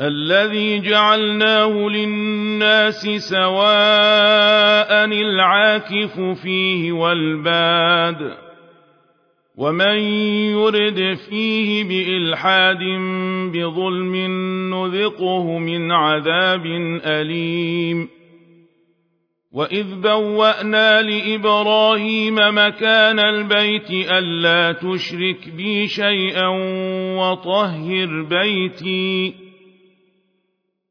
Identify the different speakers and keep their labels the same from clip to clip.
Speaker 1: الذي جعلناه للناس سواء العاكف فيه والباد ومن يرد فيه بإلحاد بظلم نذقه من عذاب أليم وإذ بوأنا لإبراهيم مكان البيت ألا تشرك بي شيئا وطهر بيتي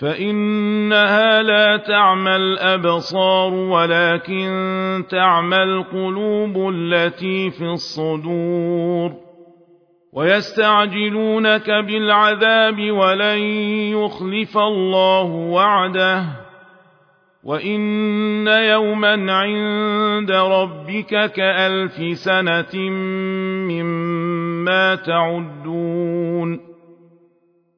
Speaker 1: فإنها لا تعمى الأبصار ولكن تعمى القلوب التي في الصدور ويستعجلونك بالعذاب ولن يخلف الله وعده وإن يوما عند ربك كألف سنة مما تعدون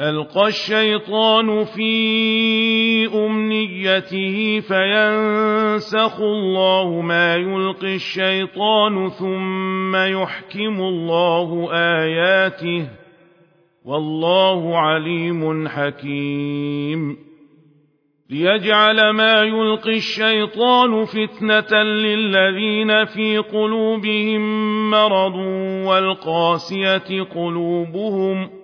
Speaker 1: ألقى الشيطان في أمنيته فينسخ الله ما يلقي الشيطان ثم يحكم الله آياته والله عليم حكيم. ليجعل ما يلقي الشيطان فتنة للذين في قلوبهم مرض والقاسية قلوبهم ۖ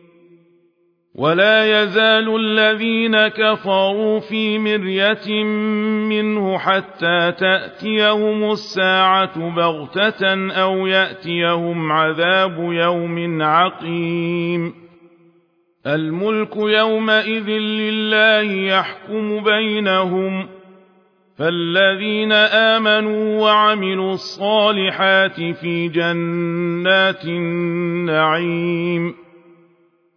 Speaker 1: ولا يزال الذين كفروا في مرية منه حتى تأتيهم الساعة بغتة أو يأتيهم عذاب يوم عقيم. الملك يومئذ لله يحكم بينهم. فالذين آمنوا وعملوا الصالحات في جنات النعيم.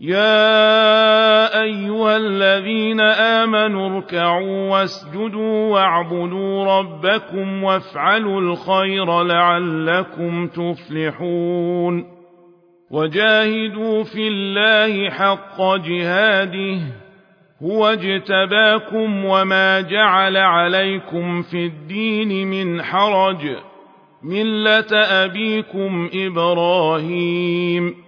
Speaker 1: يا أيها الذين آمنوا اركعوا واسجدوا واعبدوا ربكم وافعلوا الخير لعلكم تفلحون وجاهدوا في الله حق جهاده هو اجتباكم وما جعل عليكم في الدين من حرج ملة أبيكم إبراهيم